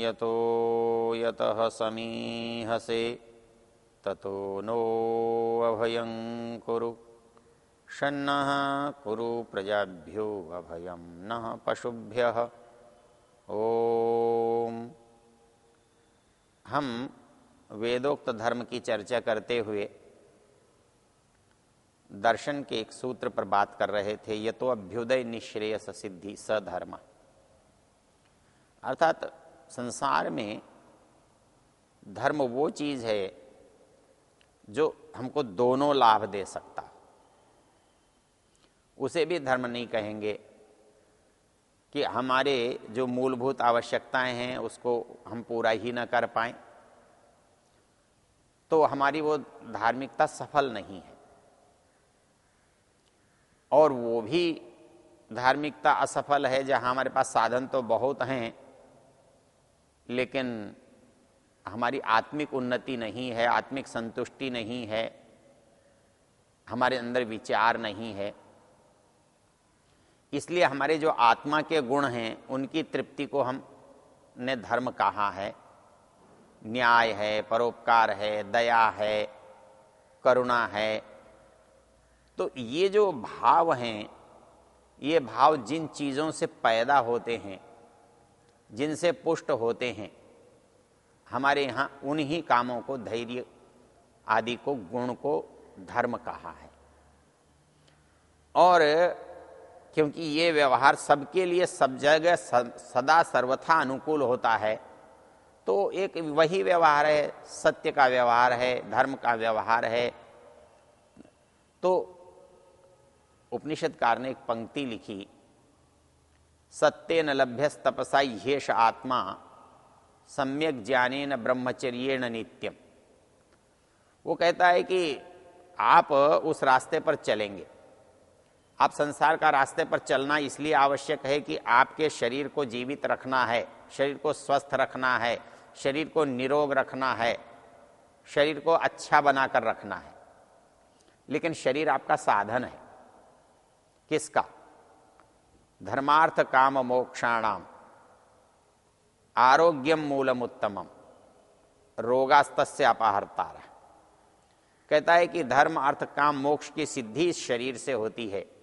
यतो यतः समीहसे ततो नो अभयं कुरु। शन्नः कुरु प्रजाभ्यो अभयं नः पशुभ्यः। ओम। हम वेदोक्त धर्म की चर्चा करते हुए दर्शन के एक सूत्र पर बात कर रहे थे ये तो अभ्युदय निश्रेयस सिद्धि सधर्म अर्थात संसार में धर्म वो चीज़ है जो हमको दोनों लाभ दे सकता उसे भी धर्म नहीं कहेंगे कि हमारे जो मूलभूत आवश्यकताएँ हैं, उसको हम पूरा ही ना कर पाए। तो हमारी वो धार्मिकता सफल नहीं है। और वो भी धार्मिकता असफल है, जहाँ हमारे पास साधन तो बहुत हैं, लेकिन हमारी आत्मिक उन्नति नहीं है, आत्मिक संतुष्टि नहीं है, हमारे अंदर विचार नहीं है। इसलिए हमारे जो आत्मा के गुण हैं, उनकी तृप्ति को हम ने धर्म कहा है। न्याय है, परोपकार है, दया है, करुणा है। तो ये जो भाव हैं, ये भाव जिन चीज़ों से पैदा होते हैं, जिनसे पुष्ट होते हैं, हमारे यहाँ उन्हीं कामों को, धैर्य आदि को, गुण को धर्म कहा है। और क्योंकि ये व्यवहार सबके लिए, सब जगह सदा सर्वथा अनुकूल होता है। तो एक वही व्यवहार है, सत्य का व्यवहार है, धर्म का व्यवहार है। तो उपनिषदकार ने एक पंक्ति लिखी सत्य न लभ्य तपसा येष आत्मा, सम्यक ज्ञाने न ब्रह्मचर्य नित्यम। वो कहता है कि आप उस रास्ते पर चलेंगे। आप संसार का रास्ते पर चलना इसलिए आवश्यक है कि आपके शरीर को जीवित रखना है, शरीर को स्वस्थ रखना है, शरीर को निरोग रखना है, शरीर को अच्छा बनाकर रखना है। लेकिन शरीर आपका साधन है। किसका? धर्मार्थ काम मोक्षाणाम। आरोग्यम मूलम उत्तमम। रोगास्त अपहरता कहता है कि धर्म अर्थ काम मोक्ष की सिद्धि इस शरीर से होती है।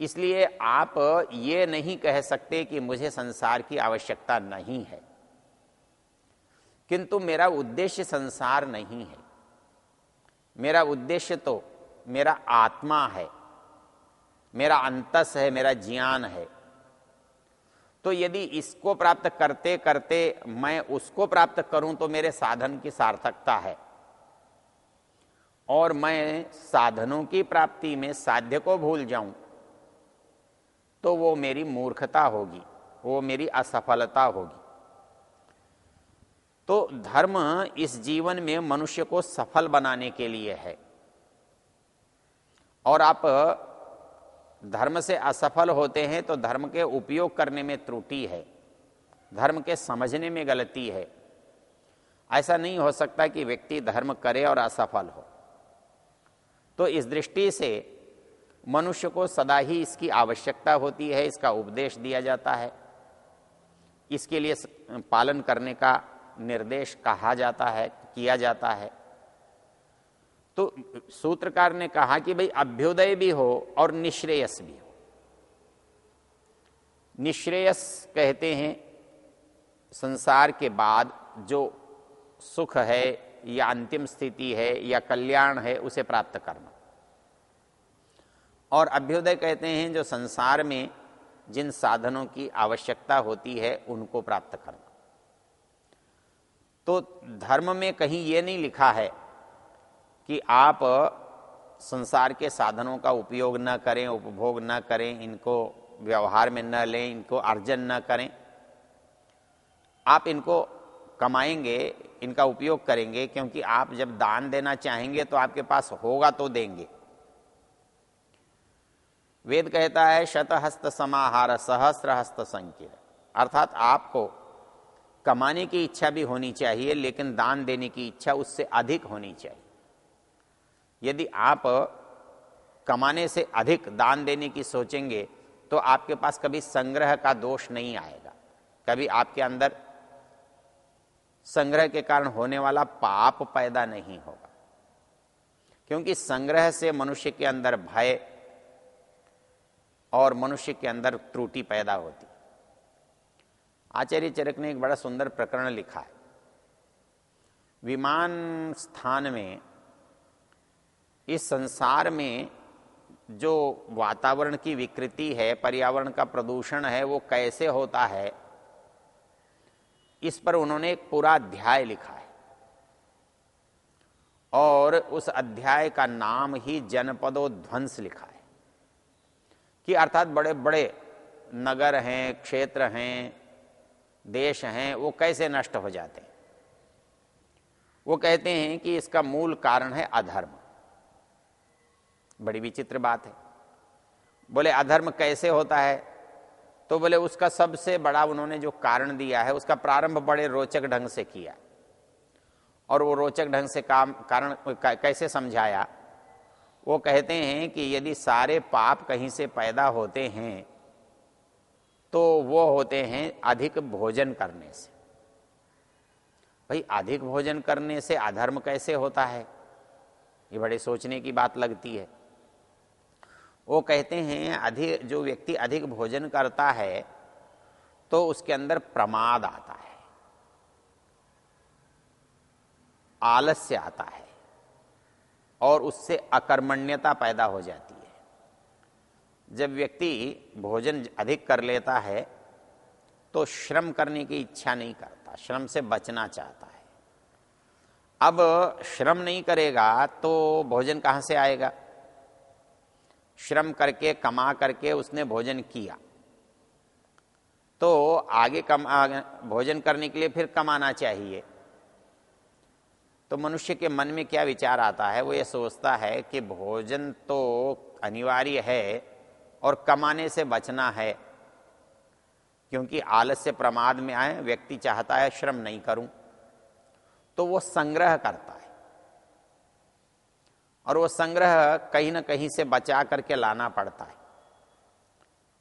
इसलिए आप ये नहीं कह सकते कि मुझे संसार की आवश्यकता नहीं है। किंतु मेरा उद्देश्य संसार नहीं है। मेरा उद्देश्य तो मेरा आत्मा है, मेरा अंतस है, मेरा ज्ञान है। तो यदि इसको प्राप्त करते करते मैं उसको प्राप्त करूँ तो मेरे साधन की सार्थकता है। और मैं साधनों की प्राप्ति में साध्य को भूल जाऊँ तो वो मेरी मूर्खता होगी, वो मेरी असफलता होगी। तो धर्म इस जीवन में मनुष्य को सफल बनाने के लिए है। और आप धर्म से असफल होते हैं तो धर्म के उपयोग करने में त्रुटि है, धर्म के समझने में गलती है। ऐसा नहीं हो सकता कि व्यक्ति धर्म करे और असफल हो। तो इस दृष्टि से मनुष्य को सदा ही इसकी आवश्यकता होती है, इसका उपदेश दिया जाता है। इसके लिए पालन करने का निर्देश कहा जाता है, किया जाता है। तो सूत्रकार ने कहा कि भाई अभ्युदय भी हो और निश्रेयस भी हो। निश्रेयस कहते हैं संसार के बाद जो सुख है या अंतिम स्थिति है या कल्याण है, उसे प्राप्त करना। और अभ्युदय कहते हैं जो संसार में जिन साधनों की आवश्यकता होती है, उनको प्राप्त करना। तो धर्म में कहीं ये नहीं लिखा है कि आप संसार के साधनों का उपयोग न करें, उपभोग न करें, इनको व्यवहार में न लें, इनको अर्जन न करें। आप इनको कमाएँगे, इनका उपयोग करेंगे, क्योंकि आप जब दान देना चाहेंगे तो आपके पास होगा तो देंगे। वेद कहता है, शतहस्त समाहार सहस्त्र हस्त संकीर्ण अर्थात आपको कमाने की इच्छा भी होनी चाहिए, लेकिन दान देने की इच्छा उससे अधिक होनी चाहिए। यदि आप कमाने से अधिक दान देने की सोचेंगे तो आपके पास कभी संग्रह का दोष नहीं आएगा। कभी आपके अंदर संग्रह के कारण होने वाला पाप पैदा नहीं होगा। क्योंकि संग्रह से मनुष्य के अंदर भय और मनुष्य के अंदर त्रुटि पैदा होती। आचार्य चरक ने एक बड़ा सुंदर प्रकरण लिखा है। विमान स्थान में, इस संसार में जो वातावरण की विकृति है, पर्यावरण का प्रदूषण है, वो कैसे होता है, इस पर उन्होंने एक पूरा अध्याय लिखा है। और उस अध्याय का नाम ही जनपदोध्वंस लिखा है। कि अर्थात बड़े बड़े नगर हैं, क्षेत्र हैं, देश हैं, वो कैसे नष्ट हो जाते हैं? वो कहते हैं कि इसका मूल कारण है अधर्म। बड़ी विचित्र बात है। बोले, अधर्म कैसे होता है? तो बोले, उसका सबसे बड़ा उन्होंने जो कारण दिया है, उसका प्रारंभ बड़े रोचक ढंग से किया। और वो रोचक ढंग से काम, कारण कैसे समझाया? वो कहते हैं कि यदि सारे पाप कहीं से पैदा होते हैं तो वो होते हैं अधिक भोजन करने से। भाई, अधिक भोजन करने से अधर्म कैसे होता है? ये बड़े सोचने की बात लगती है। वो कहते हैं अधिक जो व्यक्ति अधिक भोजन करता है तो उसके अंदर प्रमाद आता है। आलस्य आता है। और उससे अकर्मण्यता पैदा हो जाती है। जब व्यक्ति भोजन अधिक कर लेता है तो श्रम करने की इच्छा नहीं करता, श्रम से बचना चाहता है। अब श्रम नहीं करेगा तो भोजन कहाँ से आएगा? श्रम करके, कमा करके उसने भोजन किया। तो आगे कम भोजन करने के लिए फिर कमाना चाहिए। तो मनुष्य के मन में क्या विचार आता है? वो ये सोचता है कि भोजन तो अनिवार्य है और कमाने से बचना है। क्योंकि आलस्य प्रमाद में आए, व्यक्ति चाहता है श्रम नहीं करूँ तो वो संग्रह करता है। और वो संग्रह कहीं ना कहीं से बचा करके लाना पड़ता है।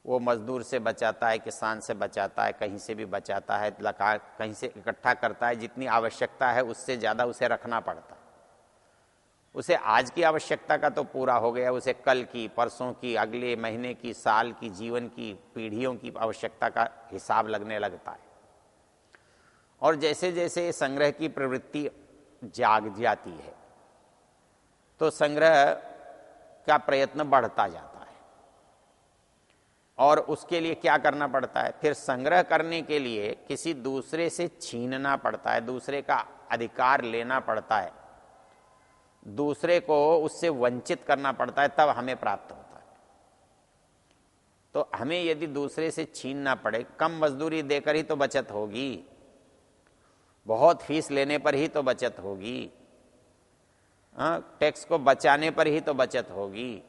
वो मजदूर से बचाता है, किसान से बचाता है, कहीं से भी बचाता है लगा कहीं से इकट्ठा करता है, जितनी आवश्यकता है उससे ज़्यादा उसे रखना पड़ता। है उसे आज की आवश्यकता का तो पूरा हो गया, उसे कल की, परसों की, अगले महीने की, साल की, जीवन की, पीढ़ियों की आवश्यकता का हिसाब लगने लगता है। और जैसे जैसे संग्रह की प्रवृत्ति जाग जाती है तो संग्रह का प्रयत्न बढ़ता जाता है। और उसके लिए क्या करना पड़ता है? फिर संग्रह करने के लिए किसी दूसरे से छीनना पड़ता है, दूसरे का अधिकार लेना पड़ता है। दूसरे को उससे वंचित करना पड़ता है, तब हमें प्राप्त होता है। तो हमें यदि दूसरे से छीनना पड़े, कम मजदूरी देकर ही तो बचत होगी, बहुत फ़ीस लेने पर ही तो बचत होगी टैक्स को बचाने पर ही तो बचत होगी।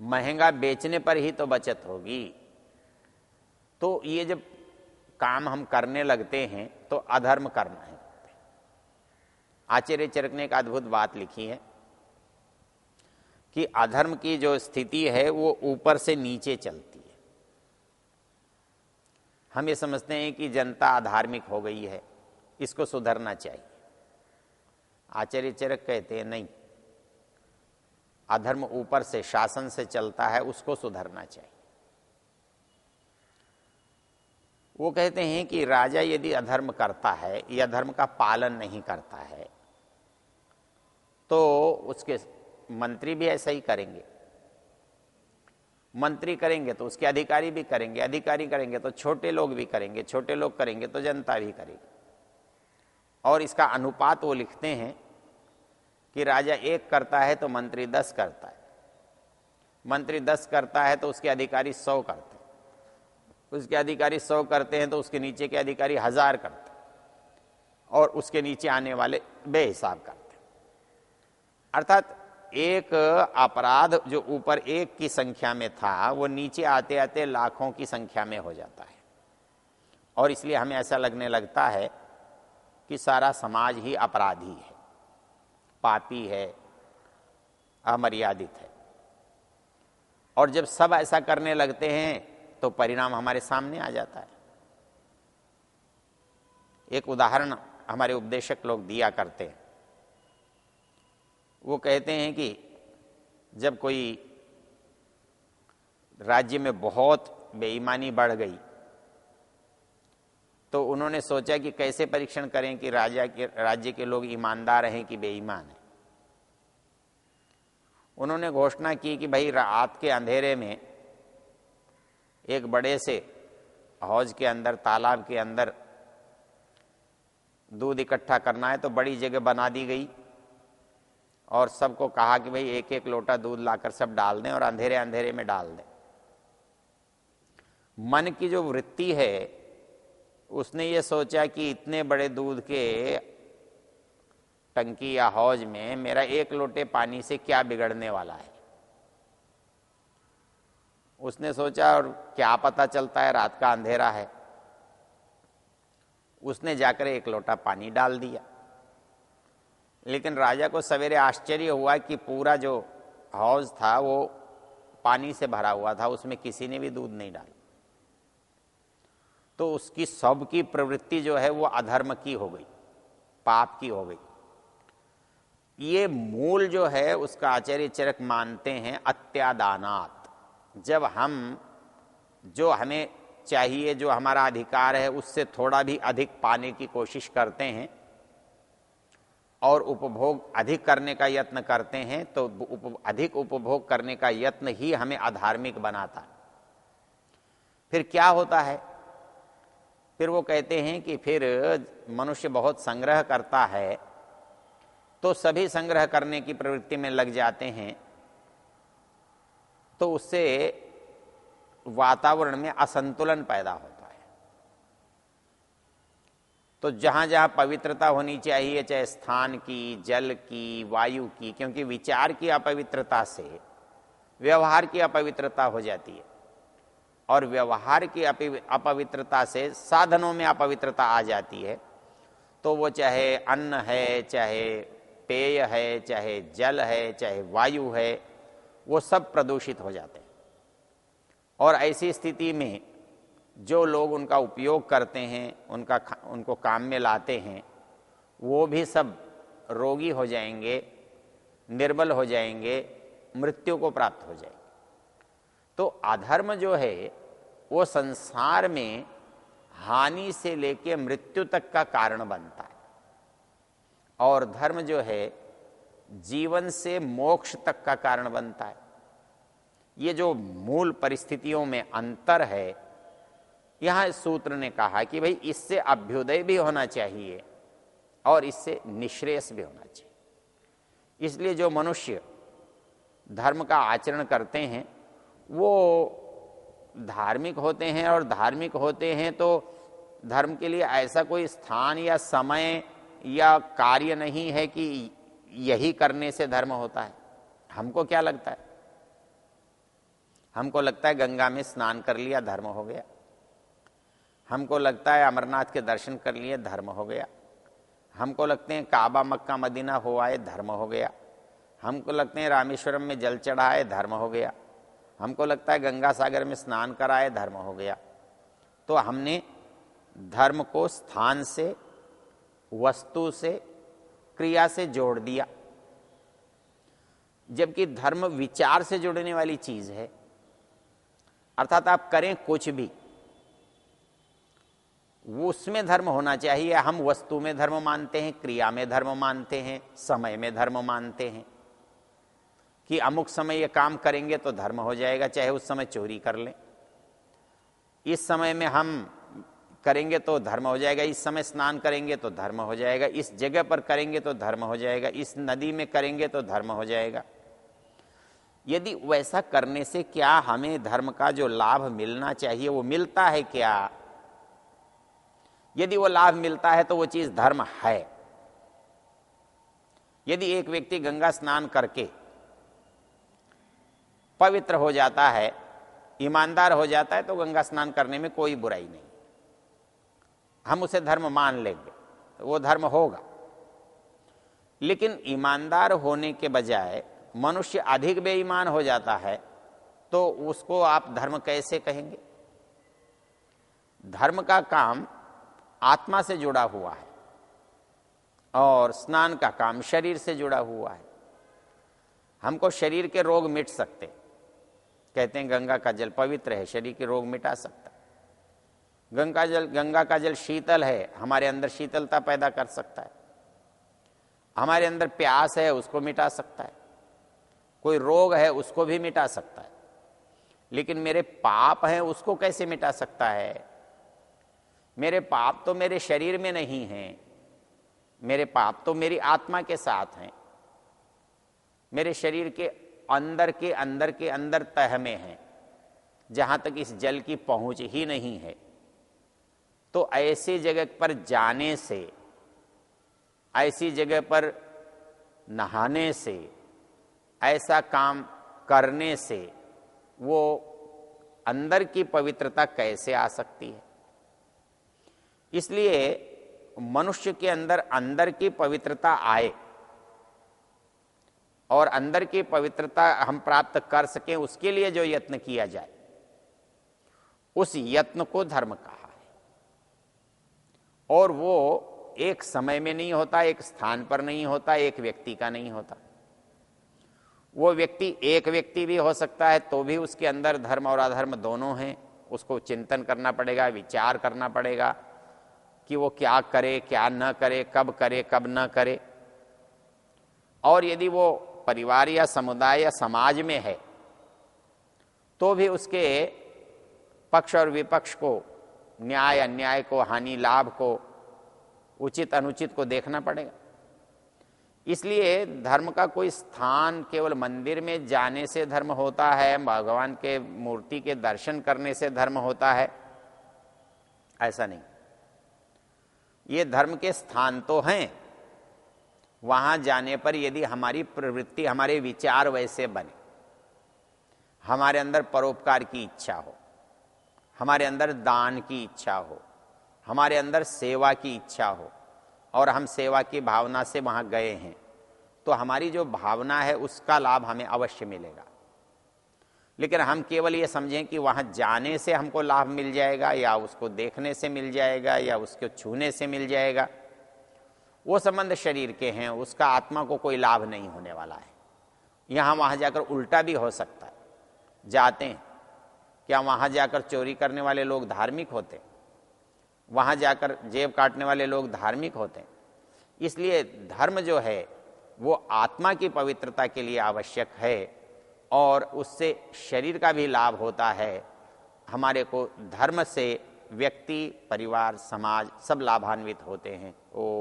महँगा बेचने पर ही तो बचत होगी। तो ये जब काम हम करने लगते हैं तो अधर्म करना है। आचार्य चरक ने एक अद्भुत बात लिखी है कि अधर्म की जो स्थिति है, वो ऊपर से नीचे चलती है। हम ये समझते हैं कि जनता अधार्मिक हो गई है, इसको सुधरना चाहिए। आचार्य चरक कहते हैं, नहीं अधर्म ऊपर से, शासन से चलता है, उसको सुधरना चाहिए। वो कहते हैं कि राजा यदि अधर्म करता है, या धर्म का पालन नहीं करता है तो उसके मंत्री भी ऐसा ही करेंगे। मंत्री करेंगे तो उसके अधिकारी भी करेंगे, अधिकारी करेंगे तो छोटे लोग भी करेंगे, छोटे लोग करेंगे तो जनता भी करेगी। और इसका अनुपात वो लिखते हैं कि राजा एक करता है तो मंत्री दस करता है। मंत्री दस करता है तो उसके अधिकारी सौ करते हैं। उसके अधिकारी सौ करते हैं तो उसके नीचे के अधिकारी हज़ार करते और उसके नीचे आने वाले बेहिसाब करते अर्थात एक अपराध जो ऊपर एक की संख्या में था, वो नीचे आते आते लाखों की संख्या में हो जाता है। और इसलिए हमें ऐसा लगने लगता है कि सारा समाज ही अपराधी है। पापी है, अमर्यादित है। और जब सब ऐसा करने लगते हैं तो परिणाम हमारे सामने आ जाता है। एक उदाहरण हमारे उपदेशक लोग दिया करते हैं। वो कहते हैं कि जब कोई राज्य में बहुत बेईमानी बढ़ गई तो उन्होंने सोचा कि कैसे परीक्षण करें कि राजा के, राज्य के लोग ईमानदार हैं कि बेईमान हैं? उन्होंने घोषणा की कि भाई रात के अंधेरे में एक बड़े से हौज के अंदर, तालाब के अंदर दूध इकट्ठा करना है तो बड़ी जगह बना दी गई और सबको कहा कि भाई एक एक लोटा दूध लाकर सब डाल दें और अंधेरे अंधेरे में डाल दें। मन की जो वृत्ति है उसने ये सोचा कि इतने बड़े दूध के टंकी या हौज में मेरा एक लोटे पानी से क्या बिगड़ने वाला है? उसने सोचा, और क्या पता चलता है, रात का अंधेरा है। उसने जाकर एक लोटा पानी डाल दिया। लेकिन राजा को सवेरे आश्चर्य हुआ कि पूरा जो हौज था, वो पानी से भरा हुआ था, उसमें किसी ने भी दूध नहीं डाला। तो उसकी सबकी प्रवृत्ति जो है वो अधर्म की हो गई पाप की हो गई। ये मूल जो है उसका आचार्य चरक मानते हैं अत्यादानात। जब हम जो हमें चाहिए जो हमारा अधिकार है उससे थोड़ा भी अधिक पाने की कोशिश करते हैं और उपभोग अधिक करने का यत्न करते हैं तो उप, अधिक उपभोग करने का यत्न ही हमें अधार्मिक बनाता। फिर क्या होता है? फिर वो कहते हैं कि फिर मनुष्य बहुत संग्रह करता है तो सभी संग्रह करने की प्रवृत्ति में लग जाते हैं तो उससे वातावरण में असंतुलन पैदा होता है। तो जहाँ जहाँ पवित्रता होनी चाहिए, चाहे स्थान की, जल की, वायु की, क्योंकि विचार की अपवित्रता से व्यवहार की अपवित्रता हो जाती है। और व्यवहार की अपवित्रता से साधनों में अपवित्रता आ जाती है। तो वो चाहे अन्न है, चाहे पेय है, चाहे जल है, चाहे वायु है, वो सब प्रदूषित हो जाते हैं। और ऐसी स्थिति में जो लोग उनका उपयोग करते हैं, उनका उनको काम में लाते हैं, वो भी सब रोगी हो जाएँगे, निर्बल हो जाएँगे, मृत्यु को प्राप्त हो जाएँगे। तो अधर्म जो है, वो संसार में हानि से लेके मृत्यु तक का कारण बनता है। और धर्म जो है, जीवन से मोक्ष तक का कारण बनता है। ये जो मूल परिस्थितियों में अंतर है, यहाँ सूत्र ने कहा कि भाई इससे अभ्युदय भी होना चाहिए और इससे निश्रेयस भी होना चाहिए। इसलिए जो मनुष्य धर्म का आचरण करते हैं वो धार्मिक होते हैं और धार्मिक होते हैं तो धर्म के लिए ऐसा कोई स्थान या समय या कार्य नहीं है कि यही करने से धर्म होता है। हमको क्या लगता है? हमको लगता है गंगा में स्नान कर लिया, धर्म हो गया। हमको लगता है अमरनाथ के दर्शन कर लिए, धर्म हो गया। हमको लगते हैं काबा मक्का मदीना हो आए, धर्म हो गया। हमको लगते हैं रामेश्वरम में जल चढ़ाए, धर्म हो गया। हमको लगता है गंगा सागर में स्नान कराए, धर्म हो गया। तो हमने धर्म को स्थान से, वस्तु से, क्रिया से जोड़ दिया। जबकि धर्म विचार से जुड़ने वाली चीज़ है। अर्थात आप करें कुछ भी, उसमें धर्म होना चाहिए। हम वस्तु में धर्म मानते हैं, क्रिया में धर्म मानते हैं, समय में धर्म मानते हैं। कि अमुक समय ये काम करेंगे तो धर्म हो जाएगा, चाहे उस समय चोरी कर लें। इस समय में हम करेंगे तो धर्म हो जाएगा, इस समय स्नान करेंगे तो धर्म हो जाएगा, इस जगह पर करेंगे तो धर्म हो जाएगा, इस नदी में करेंगे तो धर्म हो जाएगा। यदि वैसा करने से क्या हमें धर्म का जो लाभ मिलना चाहिए, वो मिलता है क्या? यदि वो लाभ मिलता है तो वो चीज़ धर्म है। यदि एक व्यक्ति गंगा स्नान करके पवित्र हो जाता है, ईमानदार हो जाता है तो गंगा स्नान करने में कोई बुराई नहीं। हम उसे धर्म मान लेंगे तो वो धर्म होगा। लेकिन ईमानदार होने के बजाय मनुष्य अधिक बेईमान हो जाता है तो उसको आप धर्म कैसे कहेंगे? धर्म का काम आत्मा से जुड़ा हुआ है, और स्नान का काम शरीर से जुड़ा हुआ है। हमको शरीर के रोग मिट सकते कहते हैं गंगा का जल पवित्र है, शरीर के रोग मिटा सकता। गंगा जल, गंगा का जल शीतल है, हमारे अंदर शीतलता पैदा कर सकता है। हमारे अंदर प्यास है, उसको मिटा सकता है। कोई रोग है, उसको भी मिटा सकता है। लेकिन मेरे पाप हैं, उसको कैसे मिटा सकता है? मेरे पाप तो मेरे शरीर में नहीं हैं। मेरे पाप तो मेरी आत्मा के साथ हैं। मेरे शरीर के अंदर के अंदर के अंदर तह में हैं, जहाँ तक इस जल की पहुँच ही नहीं है। तो ऐसी जगह पर जाने से, ऐसी जगह पर नहाने से, ऐसा काम करने से वो अंदर की पवित्रता कैसे आ सकती है? इसलिए मनुष्य के अंदर अंदर की पवित्रता आए। और अंदर की पवित्रता हम प्राप्त कर सकें, उसके लिए जो यत्न किया जाए। उस यत्न को धर्म कहा है। और वो एक समय में नहीं होता, एक स्थान पर नहीं होता, एक व्यक्ति का नहीं होता। वो व्यक्ति, एक व्यक्ति भी हो सकता है तो भी उसके अंदर धर्म और अधर्म दोनों हैं। उसको चिंतन करना पड़ेगा, विचार करना पड़ेगा कि वो क्या करे, क्या न करे, कब करे, कब न करे। और यदि वो परिवार या समुदाय या समाज में है तो भी उसके पक्ष और विपक्ष को न्याय, अन्याय को, हानि, लाभ को, उचित, अनुचित को देखना पड़ेगा। इसलिए धर्म का कोई स्थान केवल मंदिर में जाने से धर्म होता है, भगवान के मूर्ति के दर्शन करने से धर्म होता है, ऐसा नहीं। ये धर्म के स्थान तो हैं वहाँ जाने पर यदि हमारी प्रवृत्ति, हमारे विचार वैसे बने, हमारे अंदर परोपकार की इच्छा हो, हमारे अंदर दान की इच्छा हो, हमारे अंदर सेवा की इच्छा हो, और हम सेवा की भावना से वहाँ गए हैं तो हमारी जो भावना है उसका लाभ हमें अवश्य मिलेगा। लेकिन हम केवल ये समझें कि वहाँ जाने से हमको लाभ मिल जाएगा, या उसको देखने से मिल जाएगा, या उसको छूने से मिल जाएगा। वो संबंध शरीर के हैं, उसका आत्मा को कोई लाभ नहीं होने वाला है। यहाँ वहाँ जाकर उल्टा भी हो सकता है। जाते हैं। क्या वहाँ जाकर चोरी करने वाले लोग धार्मिक होते वहाँ जाकर जेब काटने वाले लोग धार्मिक होते हैं? इसलिए धर्म जो है, वो आत्मा की पवित्रता के लिए आवश्यक है और उससे शरीर का भी लाभ होता है। हमारे को धर्म से व्यक्ति, परिवार, समाज सब लाभान्वित होते हैं। Oh.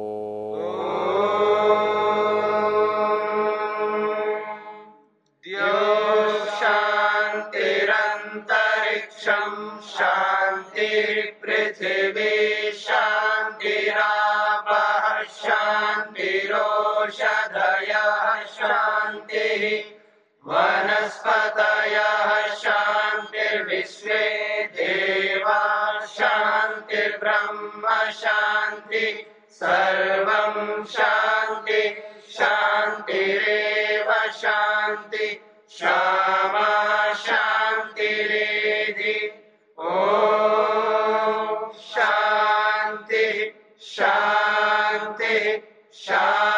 सर्वं शांति शान्तिरेव शांति क्षमा शान्तिरेधि। ओ शांति शांति शान्ति।